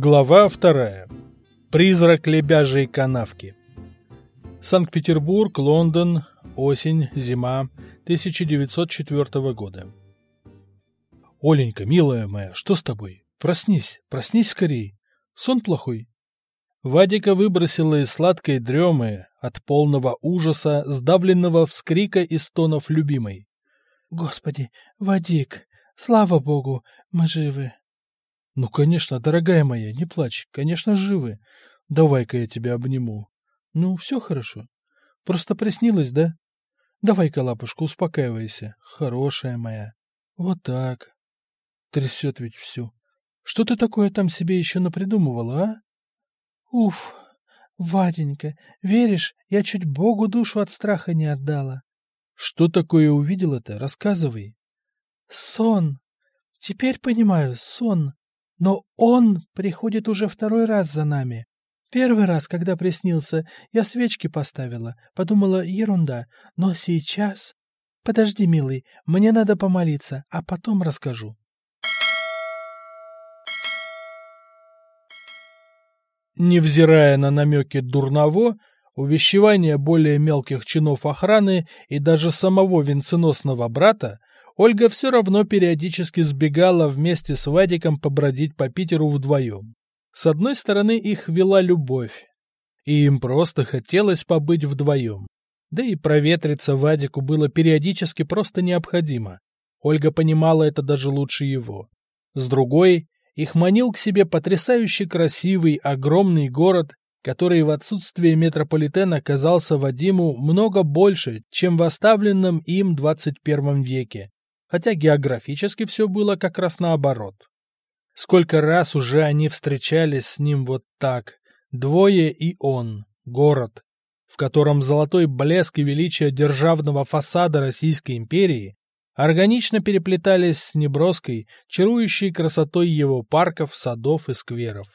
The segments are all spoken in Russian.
Глава вторая. Призрак лебяжьей канавки. Санкт-Петербург, Лондон, осень, зима 1904 года. Оленька, милая моя, что с тобой? Проснись, проснись скорей. Сон плохой. Вадика выбросила из сладкой дремы от полного ужаса, сдавленного вскрика и стонов любимой. Господи, Вадик, слава богу, мы живы. Ну, конечно, дорогая моя, не плачь, конечно, живы. Давай-ка я тебя обниму. Ну, все хорошо. Просто приснилось, да? Давай-ка, лапушка, успокаивайся. Хорошая моя. Вот так. Трясет ведь всю. Что ты такое там себе еще напридумывала, а? Уф, Ваденька, веришь, я чуть Богу душу от страха не отдала. Что такое увидела-то? Рассказывай. Сон. Теперь понимаю, сон. Но он приходит уже второй раз за нами. Первый раз, когда приснился, я свечки поставила, подумала, ерунда. Но сейчас... Подожди, милый, мне надо помолиться, а потом расскажу. Невзирая на намеки Дурново, увещевания более мелких чинов охраны и даже самого венценосного брата, Ольга все равно периодически сбегала вместе с Вадиком побродить по Питеру вдвоем. С одной стороны, их вела любовь, и им просто хотелось побыть вдвоем. Да и проветриться Вадику было периодически просто необходимо. Ольга понимала это даже лучше его. С другой, их манил к себе потрясающе красивый, огромный город, который в отсутствие метрополитена казался Вадиму много больше, чем в оставленном им 21 веке, хотя географически все было как раз наоборот. Сколько раз уже они встречались с ним вот так, двое и он, город, в котором золотой блеск и величие державного фасада Российской империи органично переплетались с неброской, чарующей красотой его парков, садов и скверов.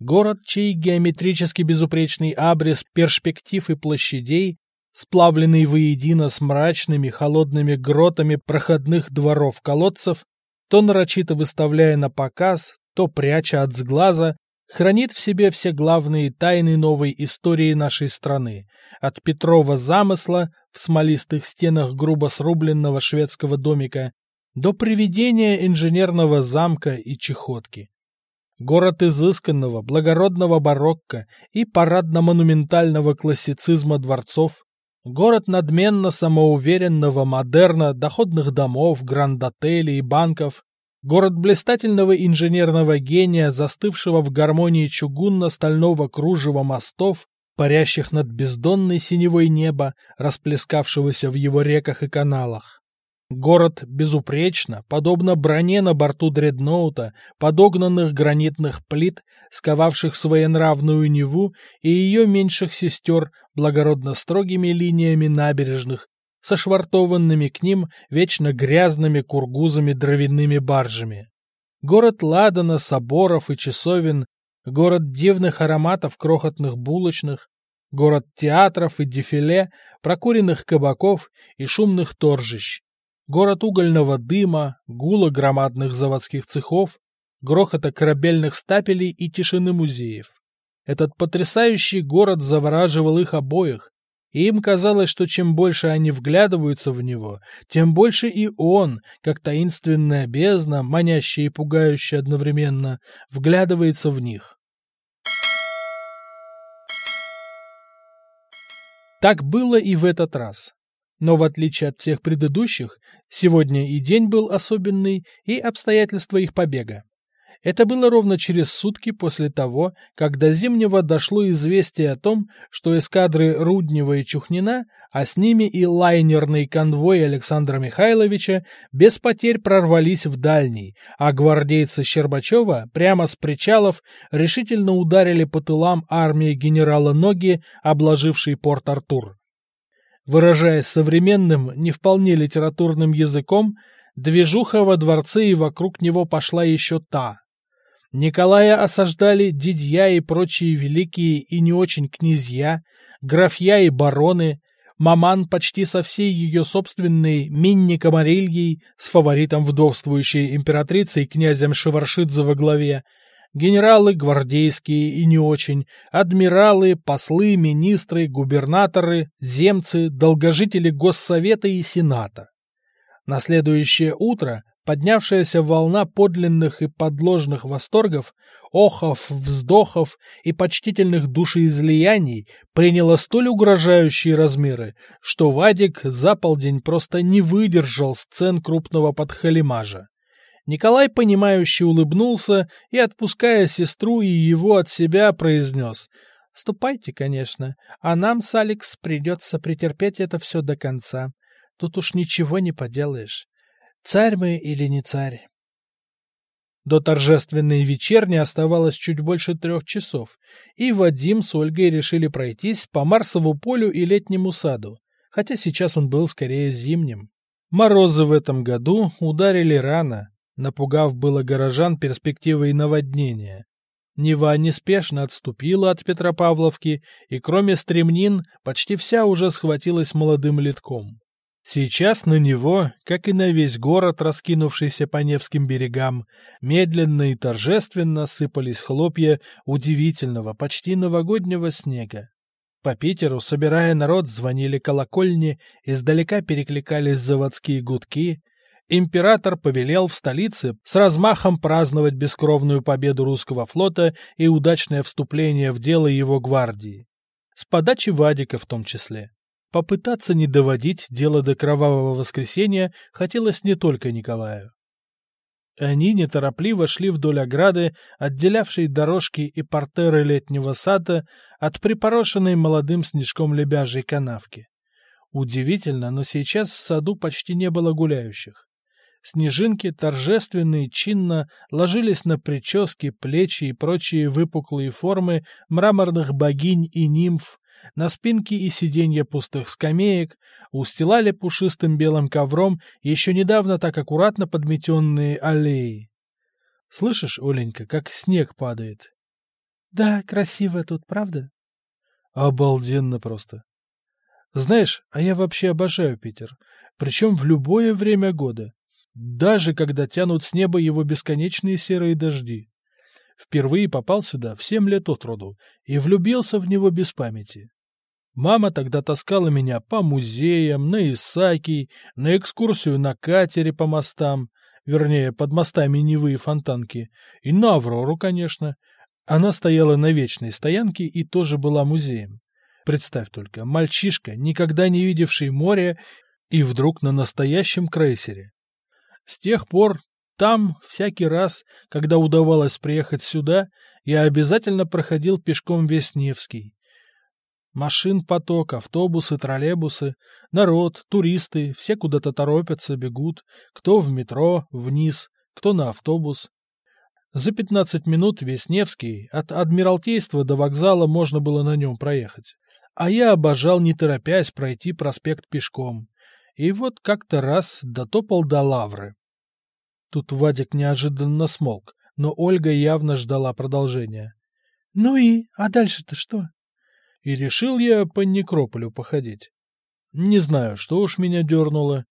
Город, чей геометрически безупречный абрис перспектив и площадей сплавленный воедино с мрачными холодными гротами проходных дворов-колодцев, то нарочито выставляя на показ, то пряча от сглаза, хранит в себе все главные тайны новой истории нашей страны, от Петрова замысла в смолистых стенах грубо срубленного шведского домика до приведения инженерного замка и чехотки. Город изысканного, благородного барокко и парадно-монументального классицизма дворцов, Город надменно самоуверенного модерна, доходных домов, гранд-отелей и банков. Город блистательного инженерного гения, застывшего в гармонии чугунно-стального кружева мостов, парящих над бездонной синевой неба, расплескавшегося в его реках и каналах. Город безупречно, подобно броне на борту дредноута, подогнанных гранитных плит, сковавших своенравную Неву и ее меньших сестер благородно строгими линиями набережных, сошвартованными к ним вечно грязными кургузами дровяными баржами. Город ладана, соборов и часовен, город дивных ароматов крохотных булочных, город театров и дефиле, прокуренных кабаков и шумных торжищ, город угольного дыма, гула громадных заводских цехов, грохота корабельных стапелей и тишины музеев. Этот потрясающий город завораживал их обоих, и им казалось, что чем больше они вглядываются в него, тем больше и он, как таинственная бездна, манящая и пугающая одновременно, вглядывается в них. Так было и в этот раз. Но в отличие от всех предыдущих, сегодня и день был особенный, и обстоятельства их побега. Это было ровно через сутки после того, как до Зимнего дошло известие о том, что эскадры Руднева и Чухнина, а с ними и лайнерный конвой Александра Михайловича, без потерь прорвались в дальний, а гвардейцы Щербачева прямо с причалов решительно ударили по тылам армии генерала Ноги, обложившей Порт-Артур. Выражаясь современным, не вполне литературным языком, движуха во дворце и вокруг него пошла еще та – Николая осаждали дидья и прочие великие и не очень князья, графья и бароны, маман почти со всей ее собственной Минни Комарильей с фаворитом вдовствующей императрицей князем Шеваршидзе во главе, Генералы гвардейские и не очень, адмиралы, послы, министры, губернаторы, земцы, долгожители Госсовета и Сената. На следующее утро поднявшаяся волна подлинных и подложных восторгов, охов, вздохов и почтительных душеизлияний приняла столь угрожающие размеры, что Вадик за полдень просто не выдержал сцен крупного подхалимажа. Николай, понимающе улыбнулся и, отпуская сестру и его от себя, произнес «Ступайте, конечно, а нам с Алекс придется претерпеть это все до конца. Тут уж ничего не поделаешь. Царь мы или не царь?» До торжественной вечерни оставалось чуть больше трех часов, и Вадим с Ольгой решили пройтись по Марсову полю и летнему саду, хотя сейчас он был скорее зимним. Морозы в этом году ударили рано, напугав было горожан перспективой наводнения. Нева неспешно отступила от Петропавловки, и кроме стремнин почти вся уже схватилась молодым литком. Сейчас на него, как и на весь город, раскинувшийся по Невским берегам, медленно и торжественно сыпались хлопья удивительного, почти новогоднего снега. По Питеру, собирая народ, звонили колокольни, издалека перекликались заводские гудки, император повелел в столице с размахом праздновать бескровную победу русского флота и удачное вступление в дело его гвардии. С подачи Вадика в том числе. Попытаться не доводить дело до кровавого воскресения хотелось не только Николаю. Они неторопливо шли вдоль ограды, отделявшей дорожки и портеры летнего сада от припорошенной молодым снежком лебяжьей канавки. Удивительно, но сейчас в саду почти не было гуляющих. Снежинки торжественно и чинно ложились на прически, плечи и прочие выпуклые формы мраморных богинь и нимф, на спинки и сиденья пустых скамеек, устилали пушистым белым ковром еще недавно так аккуратно подметенные аллеи. Слышишь, Оленька, как снег падает? Да, красиво тут, правда? Обалденно просто. Знаешь, а я вообще обожаю Питер, причем в любое время года даже когда тянут с неба его бесконечные серые дожди. Впервые попал сюда в семь лет от роду и влюбился в него без памяти. Мама тогда таскала меня по музеям, на Исаакий, на экскурсию на катере по мостам, вернее, под мостами Невы и Фонтанки, и на Аврору, конечно. Она стояла на вечной стоянке и тоже была музеем. Представь только, мальчишка, никогда не видевший море, и вдруг на настоящем крейсере. С тех пор там, всякий раз, когда удавалось приехать сюда, я обязательно проходил пешком весь Невский. Машин поток, автобусы, троллейбусы, народ, туристы, все куда-то торопятся, бегут, кто в метро, вниз, кто на автобус. За пятнадцать минут весь Невский, от Адмиралтейства до вокзала можно было на нем проехать. А я обожал, не торопясь, пройти проспект пешком. И вот как-то раз дотопал до лавры. Тут Вадик неожиданно смолк, но Ольга явно ждала продолжения. — Ну и, а дальше-то что? И решил я по некрополю походить. Не знаю, что уж меня дернуло,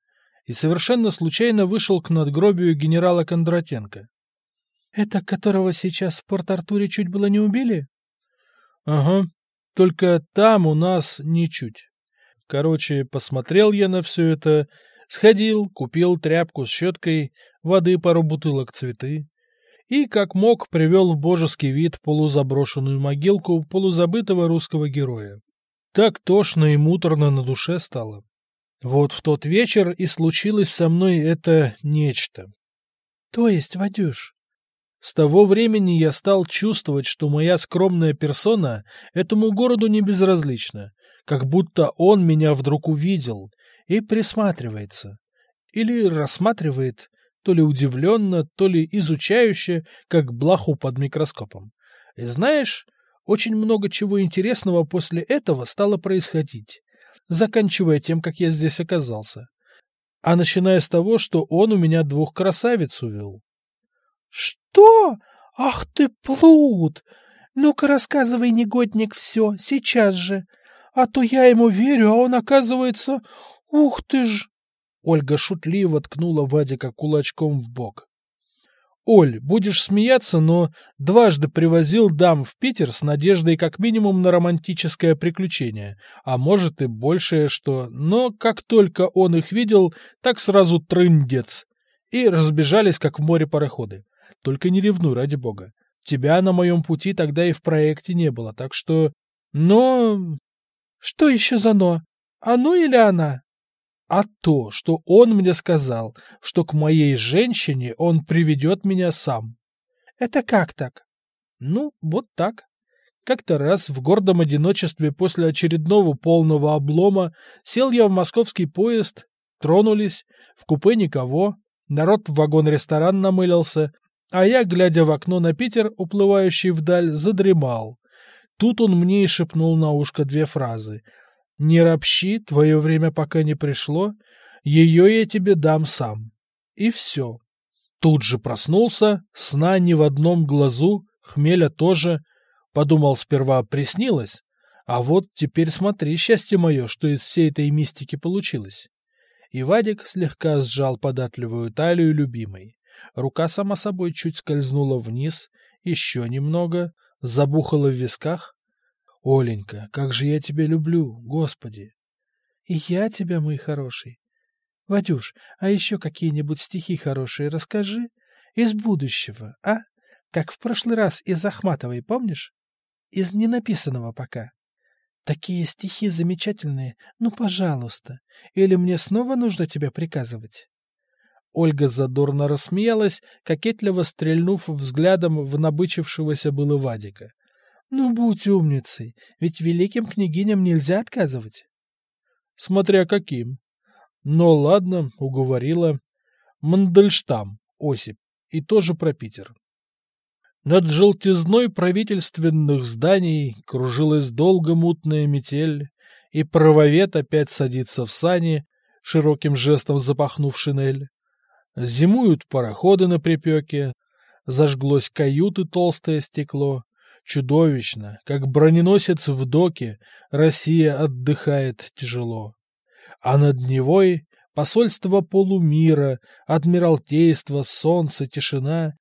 и совершенно случайно вышел к надгробию генерала Кондратенко. — Это которого сейчас в Порт-Артуре чуть было не убили? — Ага, только там у нас ничуть. Короче, посмотрел я на все это, сходил, купил тряпку с щеткой, воды пару бутылок цветы и, как мог, привел в божеский вид полузаброшенную могилку полузабытого русского героя. Так тошно и муторно на душе стало. Вот в тот вечер и случилось со мной это нечто. То есть, Вадюш? С того времени я стал чувствовать, что моя скромная персона этому городу не безразлична, как будто он меня вдруг увидел и присматривается. Или рассматривает, то ли удивленно, то ли изучающе, как блоху под микроскопом. И знаешь, очень много чего интересного после этого стало происходить, заканчивая тем, как я здесь оказался. А начиная с того, что он у меня двух красавиц увел. — Что? Ах ты, плут! Ну-ка рассказывай, негодник, все, сейчас же. А то я ему верю, а он, оказывается... Ух ты ж! Ольга шутливо ткнула Вадика кулачком в бок. Оль, будешь смеяться, но дважды привозил дам в Питер с надеждой как минимум на романтическое приключение, а может и большее что, но как только он их видел, так сразу трындец. И разбежались, как в море пароходы. Только не ревнуй, ради бога. Тебя на моем пути тогда и в проекте не было, так что... Но... Что еще за «но»? Оно или она? а то, что он мне сказал, что к моей женщине он приведет меня сам. Это как так? Ну, вот так. Как-то раз в гордом одиночестве после очередного полного облома сел я в московский поезд, тронулись, в купе никого, народ в вагон-ресторан намылился, а я, глядя в окно на Питер, уплывающий вдаль, задремал. Тут он мне и шепнул на ушко две фразы — не ропщи, твое время пока не пришло, ее я тебе дам сам. И все. Тут же проснулся, сна ни в одном глазу, хмеля тоже. Подумал сперва, приснилось, а вот теперь смотри, счастье мое, что из всей этой мистики получилось. И Вадик слегка сжал податливую талию любимой. Рука сама собой чуть скользнула вниз, еще немного, забухала в висках, Оленька, как же я тебя люблю, Господи! И я тебя, мой хороший. Вадюш, а еще какие-нибудь стихи хорошие расскажи? Из будущего, а? Как в прошлый раз из Ахматовой, помнишь? Из ненаписанного пока. Такие стихи замечательные, ну, пожалуйста. Или мне снова нужно тебя приказывать? Ольга задорно рассмеялась, кокетливо стрельнув взглядом в набычившегося было Вадика. Ну, будь умницей, ведь великим княгиням нельзя отказывать. Смотря каким. Но ладно, уговорила. Мандельштам, Осип, и тоже про Питер. Над желтизной правительственных зданий кружилась долго мутная метель, и правовед опять садится в сани, широким жестом запахнув шинель. Зимуют пароходы на припеке, зажглось каюты толстое стекло, Чудовищно, как броненосец в доке, Россия отдыхает тяжело. А над Невой посольство полумира, Адмиралтейство, солнце, тишина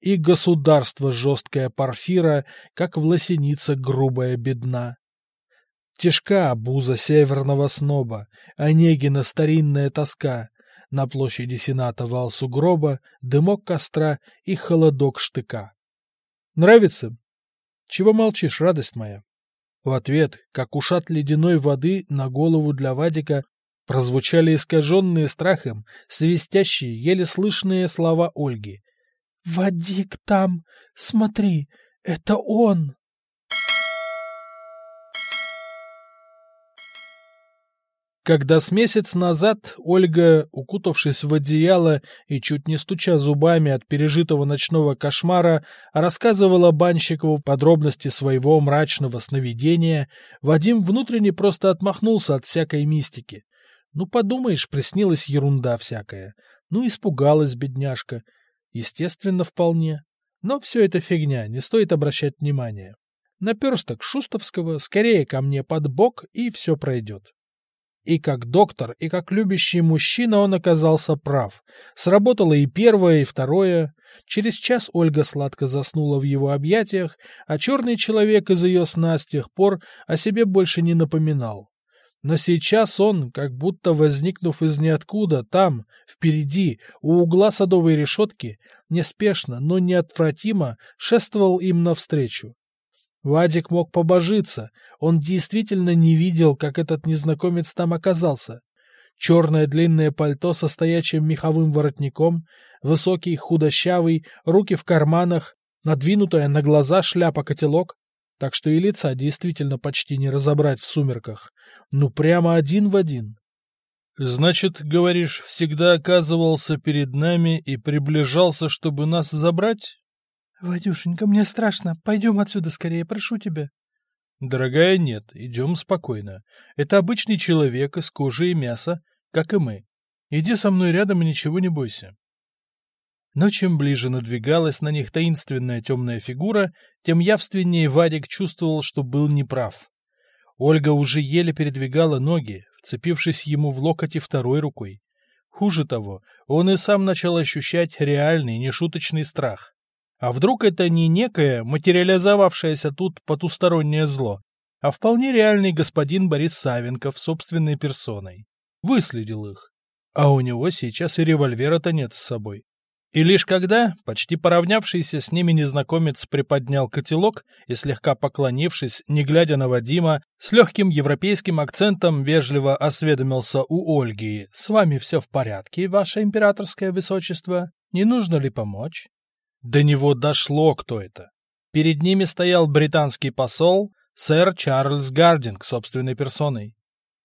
И государство жесткое парфира, Как власеница грубая бедна. Тяжка обуза северного сноба, Онегина старинная тоска, На площади Сената вал сугроба, Дымок костра и холодок штыка. Нравится? Чего молчишь, радость моя? В ответ, как ушат ледяной воды на голову для Вадика, прозвучали искаженные страхом, свистящие, еле слышные слова Ольги. «Вадик там! Смотри, это он!» Когда с месяц назад Ольга, укутавшись в одеяло и чуть не стуча зубами от пережитого ночного кошмара, рассказывала Банщикову подробности своего мрачного сновидения, Вадим внутренне просто отмахнулся от всякой мистики. Ну, подумаешь, приснилась ерунда всякая. Ну, испугалась бедняжка. Естественно, вполне. Но все это фигня, не стоит обращать внимания. Наперсток Шустовского скорее ко мне под бок, и все пройдет. И как доктор, и как любящий мужчина он оказался прав. Сработало и первое, и второе. Через час Ольга сладко заснула в его объятиях, а черный человек из ее сна с тех пор о себе больше не напоминал. Но сейчас он, как будто возникнув из ниоткуда, там, впереди, у угла садовой решетки, неспешно, но неотвратимо шествовал им навстречу. Вадик мог побожиться, он действительно не видел, как этот незнакомец там оказался. Черное длинное пальто со стоячим меховым воротником, высокий, худощавый, руки в карманах, надвинутая на глаза шляпа-котелок, так что и лица действительно почти не разобрать в сумерках. Ну, прямо один в один. «Значит, говоришь, всегда оказывался перед нами и приближался, чтобы нас забрать?» — Вадюшенька, мне страшно. Пойдем отсюда скорее, прошу тебя. — Дорогая, нет, идем спокойно. Это обычный человек из кожи и мяса, как и мы. Иди со мной рядом и ничего не бойся. Но чем ближе надвигалась на них таинственная темная фигура, тем явственнее Вадик чувствовал, что был неправ. Ольга уже еле передвигала ноги, вцепившись ему в локоть второй рукой. Хуже того, он и сам начал ощущать реальный, нешуточный страх. А вдруг это не некое, материализовавшееся тут потустороннее зло, а вполне реальный господин Борис Савенков собственной персоной. Выследил их. А у него сейчас и револьвера-то нет с собой. И лишь когда, почти поравнявшийся с ними незнакомец приподнял котелок и, слегка поклонившись, не глядя на Вадима, с легким европейским акцентом вежливо осведомился у Ольги «С вами все в порядке, ваше императорское высочество? Не нужно ли помочь?» До него дошло, кто это. Перед ними стоял британский посол, сэр Чарльз Гардинг собственной персоной.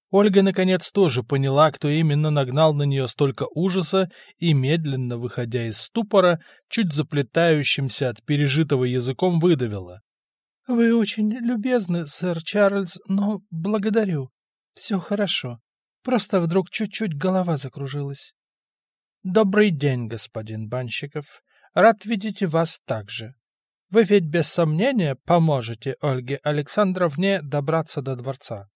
Ольга, наконец, тоже поняла, кто именно нагнал на нее столько ужаса и, медленно выходя из ступора, чуть заплетающимся от пережитого языком выдавила. — Вы очень любезны, сэр Чарльз, но благодарю. Все хорошо. Просто вдруг чуть-чуть голова закружилась. — Добрый день, господин Банщиков. Рад видеть вас также. Вы ведь без сомнения поможете Ольге Александровне добраться до дворца.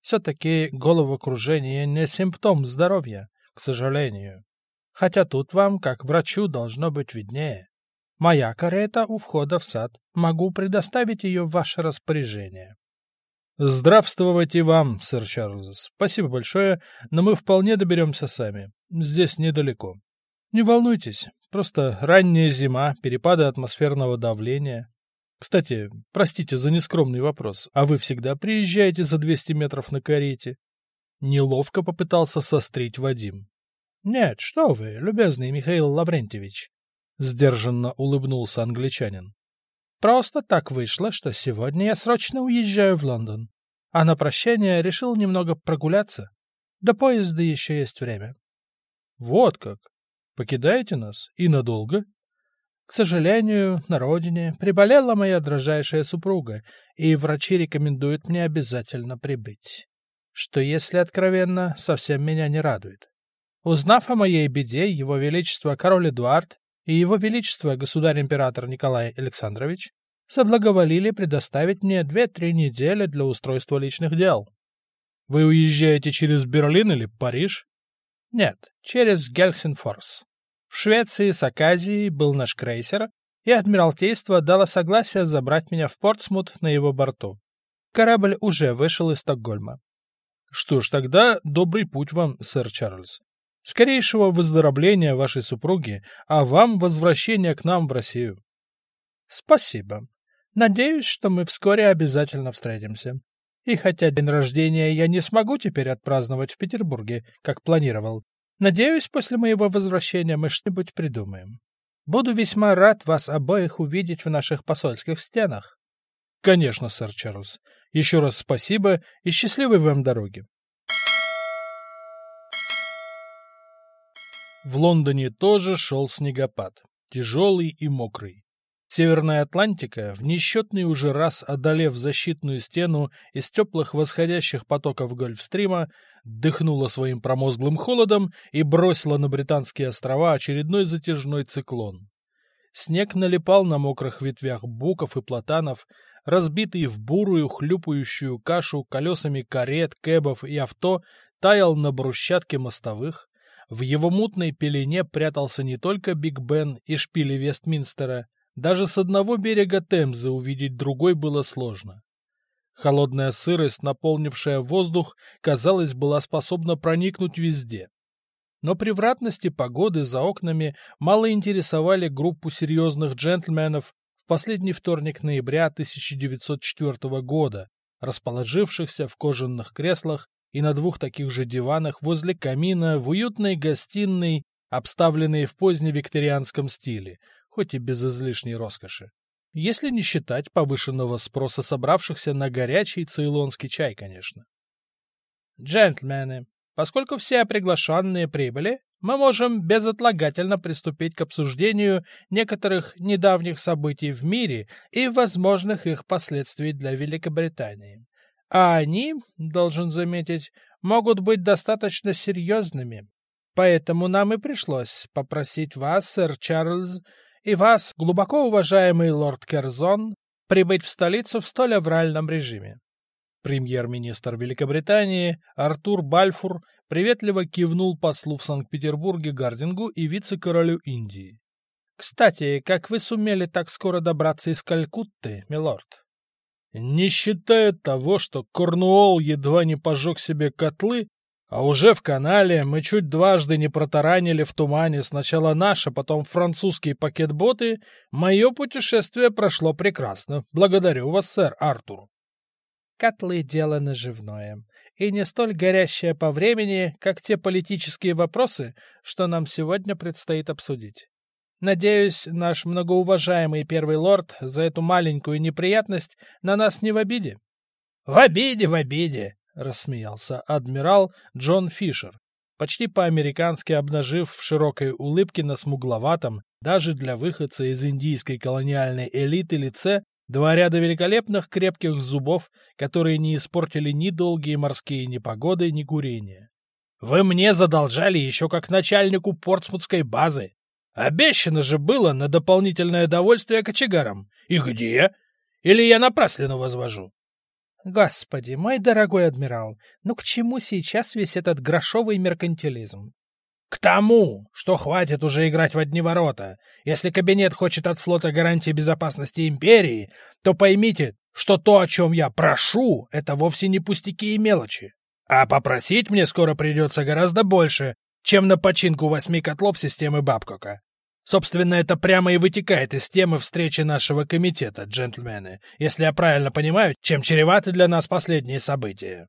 Все-таки головокружение не симптом здоровья, к сожалению. Хотя тут вам, как врачу, должно быть виднее. Моя карета у входа в сад. Могу предоставить ее в ваше распоряжение. Здравствуйте вам, сэр Чарльз. Спасибо большое, но мы вполне доберемся сами. Здесь недалеко. Не волнуйтесь, просто ранняя зима, перепады атмосферного давления. Кстати, простите за нескромный вопрос, а вы всегда приезжаете за 200 метров на карете? Неловко попытался сострить Вадим. Нет, что вы, любезный Михаил Лаврентьевич. Сдержанно улыбнулся англичанин. Просто так вышло, что сегодня я срочно уезжаю в Лондон. А на прощание решил немного прогуляться. До поезда еще есть время. Вот как. Покидаете нас? И надолго? К сожалению, на родине приболела моя дрожайшая супруга, и врачи рекомендуют мне обязательно прибыть. Что, если откровенно, совсем меня не радует. Узнав о моей беде, его величество король Эдуард и его величество государь-император Николай Александрович соблаговолили предоставить мне две-три недели для устройства личных дел. Вы уезжаете через Берлин или Париж? Нет, через Гельсинфорс. В Швеции с Аказией был наш крейсер, и Адмиралтейство дало согласие забрать меня в Портсмут на его борту. Корабль уже вышел из Стокгольма. Что ж, тогда добрый путь вам, сэр Чарльз. Скорейшего выздоровления вашей супруги, а вам возвращения к нам в Россию. Спасибо. Надеюсь, что мы вскоре обязательно встретимся. И хотя день рождения я не смогу теперь отпраздновать в Петербурге, как планировал, Надеюсь, после моего возвращения мы что-нибудь придумаем. Буду весьма рад вас обоих увидеть в наших посольских стенах. Конечно, сэр Чарльз. Еще раз спасибо и счастливой вам дороги. В Лондоне тоже шел снегопад, тяжелый и мокрый. Северная Атлантика, в несчетный уже раз одолев защитную стену из теплых восходящих потоков Гольфстрима, дыхнула своим промозглым холодом и бросила на британские острова очередной затяжной циклон. Снег налипал на мокрых ветвях буков и платанов, разбитый в бурую хлюпающую кашу колесами карет, кэбов и авто, таял на брусчатке мостовых. В его мутной пелене прятался не только Биг Бен и шпили Вестминстера, даже с одного берега Темзы увидеть другой было сложно. Холодная сырость, наполнившая воздух, казалось, была способна проникнуть везде. Но превратности погоды за окнами мало интересовали группу серьезных джентльменов в последний вторник ноября 1904 года, расположившихся в кожаных креслах и на двух таких же диванах возле камина в уютной гостиной, обставленной в поздневикторианском стиле, хоть и без излишней роскоши. Если не считать повышенного спроса собравшихся на горячий цейлонский чай, конечно. Джентльмены, поскольку все приглашенные прибыли, мы можем безотлагательно приступить к обсуждению некоторых недавних событий в мире и возможных их последствий для Великобритании. А они, должен заметить, могут быть достаточно серьезными. Поэтому нам и пришлось попросить вас, сэр Чарльз, и вас, глубоко уважаемый лорд Керзон, прибыть в столицу в столь авральном режиме. Премьер-министр Великобритании Артур Бальфур приветливо кивнул послу в Санкт-Петербурге Гардингу и вице-королю Индии. «Кстати, как вы сумели так скоро добраться из Калькутты, милорд?» «Не считая того, что Корнуолл едва не пожег себе котлы, а уже в канале мы чуть дважды не протаранили в тумане сначала наши, потом французские пакетботы, мое путешествие прошло прекрасно. Благодарю вас, сэр Артур». «Котлы — дело наживное и не столь горящее по времени, как те политические вопросы, что нам сегодня предстоит обсудить. Надеюсь, наш многоуважаемый первый лорд за эту маленькую неприятность на нас не в обиде? — В обиде, в обиде! — рассмеялся адмирал Джон Фишер, почти по-американски обнажив в широкой улыбке на смугловатом, даже для выходца из индийской колониальной элиты лице, два ряда великолепных крепких зубов, которые не испортили ни долгие морские непогоды, ни курения. «Вы мне задолжали еще как начальнику портсмутской базы, Обещано же было на дополнительное довольствие кочегарам. И где? Или я напраслину возвожу? Господи, мой дорогой адмирал, ну к чему сейчас весь этот грошовый меркантилизм? К тому, что хватит уже играть в одни ворота. Если кабинет хочет от флота гарантии безопасности империи, то поймите, что то, о чем я прошу, это вовсе не пустяки и мелочи. А попросить мне скоро придется гораздо больше, чем на починку восьми котлов системы Бабкока. Собственно, это прямо и вытекает из темы встречи нашего комитета, джентльмены, если я правильно понимаю, чем чреваты для нас последние события.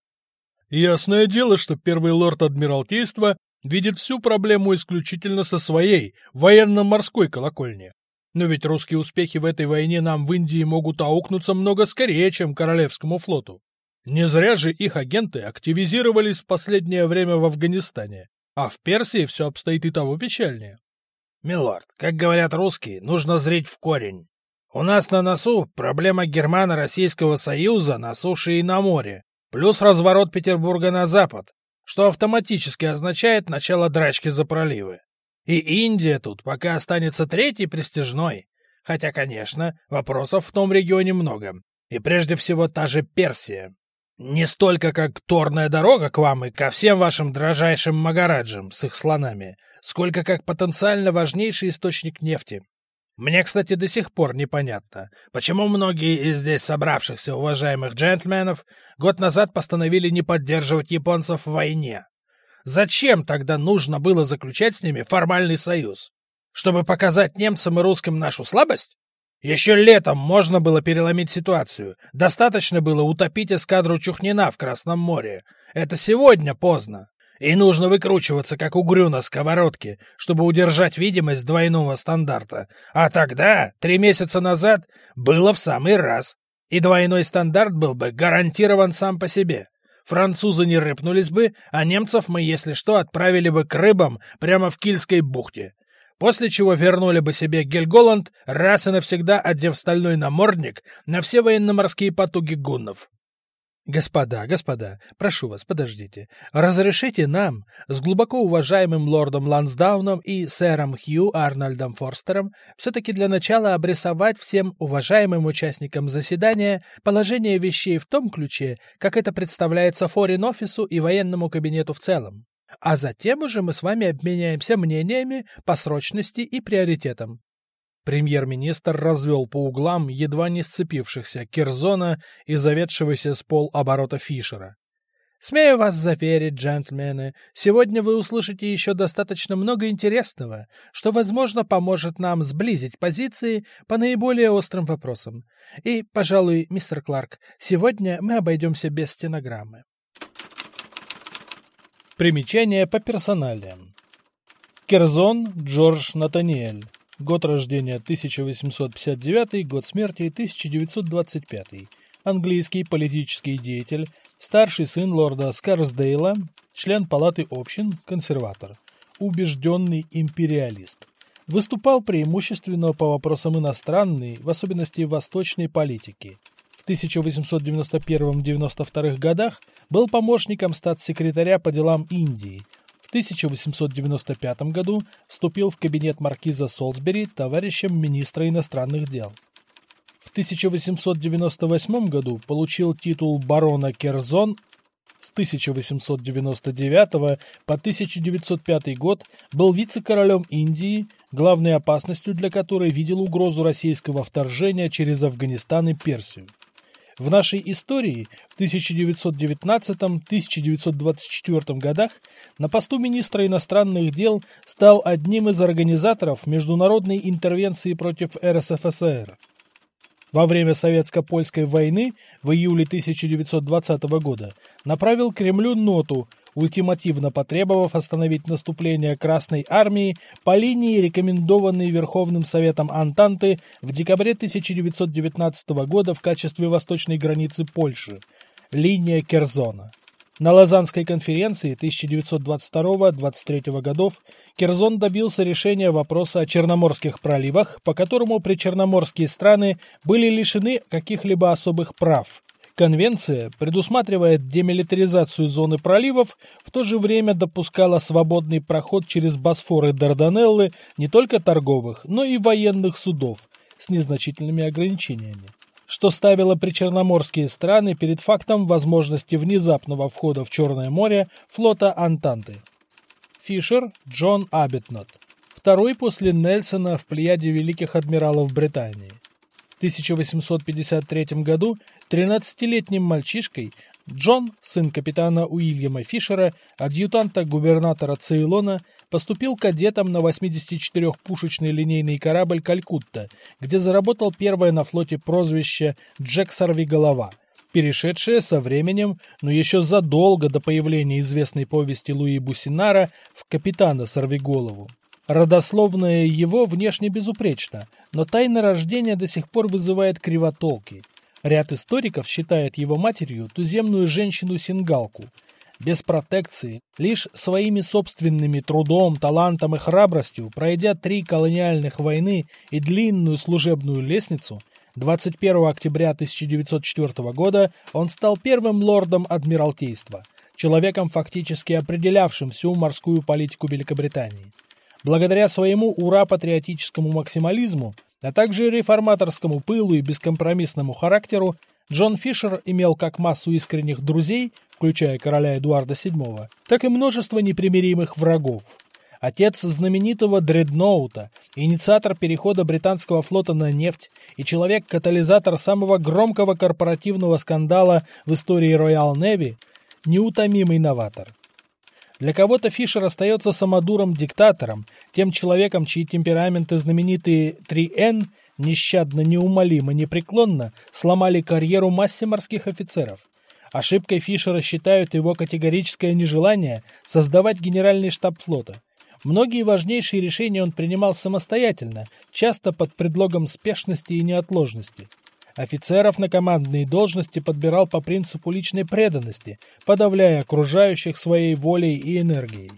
Ясное дело, что первый лорд Адмиралтейства видит всю проблему исключительно со своей военно-морской колокольни. Но ведь русские успехи в этой войне нам в Индии могут аукнуться много скорее, чем Королевскому флоту. Не зря же их агенты активизировались в последнее время в Афганистане, а в Персии все обстоит и того печальнее. Милорд, как говорят русские, нужно зрить в корень. У нас на носу проблема Германо-Российского Союза на суше и на море, плюс разворот Петербурга на запад, что автоматически означает начало драчки за проливы. И Индия тут пока останется третьей престижной. Хотя, конечно, вопросов в том регионе много. И прежде всего та же Персия. Не столько как торная дорога к вам и ко всем вашим дрожайшим магараджам с их слонами, сколько как потенциально важнейший источник нефти. Мне, кстати, до сих пор непонятно, почему многие из здесь собравшихся уважаемых джентльменов год назад постановили не поддерживать японцев в войне. Зачем тогда нужно было заключать с ними формальный союз? Чтобы показать немцам и русским нашу слабость? Еще летом можно было переломить ситуацию. Достаточно было утопить эскадру Чухнина в Красном море. Это сегодня поздно. И нужно выкручиваться, как угрю на сковородке, чтобы удержать видимость двойного стандарта. А тогда, три месяца назад, было в самый раз. И двойной стандарт был бы гарантирован сам по себе. Французы не рыпнулись бы, а немцев мы, если что, отправили бы к рыбам прямо в Кильской бухте. После чего вернули бы себе Гельголанд, раз и навсегда одев стальной намордник на все военно-морские потуги гуннов. «Господа, господа, прошу вас, подождите. Разрешите нам, с глубоко уважаемым лордом Лансдауном и сэром Хью Арнольдом Форстером, все-таки для начала обрисовать всем уважаемым участникам заседания положение вещей в том ключе, как это представляется форин-офису и военному кабинету в целом. А затем уже мы с вами обменяемся мнениями по срочности и приоритетам. Премьер-министр развел по углам едва не сцепившихся Кирзона и заведшегося с пол оборота Фишера. Смею вас заверить, джентльмены, сегодня вы услышите еще достаточно много интересного, что, возможно, поможет нам сблизить позиции по наиболее острым вопросам. И, пожалуй, мистер Кларк, сегодня мы обойдемся без стенограммы. Примечание по персоналиям. Керзон Джордж Натаниэль Год рождения 1859, год смерти 1925. Английский политический деятель, старший сын лорда Скарсдейла, член палаты общин, консерватор. Убежденный империалист. Выступал преимущественно по вопросам иностранной, в особенности восточной политики. В 1891-92 годах был помощником статс-секретаря по делам Индии – 1895 году вступил в кабинет маркиза Солсбери товарищем министра иностранных дел. В 1898 году получил титул барона Керзон С 1899 по 1905 год был вице-королем Индии, главной опасностью для которой видел угрозу российского вторжения через Афганистан и Персию. В нашей истории в 1919-1924 годах на посту министра иностранных дел стал одним из организаторов международной интервенции против РСФСР. Во время Советско-Польской войны в июле 1920 года направил Кремлю ноту, ультимативно потребовав остановить наступление Красной Армии по линии, рекомендованной Верховным Советом Антанты в декабре 1919 года в качестве восточной границы Польши – линия Керзона. На Лозаннской конференции 1922-23 годов Керзон добился решения вопроса о Черноморских проливах, по которому причерноморские страны были лишены каких-либо особых прав, Конвенция предусматривает демилитаризацию зоны проливов, в то же время допускала свободный проход через Босфор и Дарданеллы не только торговых, но и военных судов с незначительными ограничениями, что ставило причерноморские страны перед фактом возможности внезапного входа в Черное море флота Антанты. Фишер Джон Абитнот, второй после Нельсона в плеяде великих адмиралов Британии. В 1853 году 13-летним мальчишкой Джон, сын капитана Уильяма Фишера, адъютанта губернатора Цейлона, поступил кадетом на 84-пушечный линейный корабль «Калькутта», где заработал первое на флоте прозвище «Джек Сорвиголова», перешедшее со временем, но еще задолго до появления известной повести Луи Бусинара в «Капитана Сорвиголову». Родословное его внешне безупречно, но тайна рождения до сих пор вызывает кривотолки. Ряд историков считает его матерью туземную женщину-сингалку. Без протекции, лишь своими собственными трудом, талантом и храбростью, пройдя три колониальных войны и длинную служебную лестницу, 21 октября 1904 года он стал первым лордом Адмиралтейства, человеком, фактически определявшим всю морскую политику Великобритании. Благодаря своему ура-патриотическому максимализму, а также реформаторскому пылу и бескомпромиссному характеру, Джон Фишер имел как массу искренних друзей, включая короля Эдуарда VII, так и множество непримиримых врагов. Отец знаменитого дредноута, инициатор перехода британского флота на нефть и человек-катализатор самого громкого корпоративного скандала в истории Royal Navy, неутомимый новатор – для кого-то Фишер остается самодуром-диктатором, тем человеком, чьи темпераменты знаменитые 3Н нещадно, неумолимо, непреклонно сломали карьеру массе морских офицеров. Ошибкой Фишера считают его категорическое нежелание создавать генеральный штаб флота. Многие важнейшие решения он принимал самостоятельно, часто под предлогом спешности и неотложности – Офицеров на командные должности подбирал по принципу личной преданности, подавляя окружающих своей волей и энергией.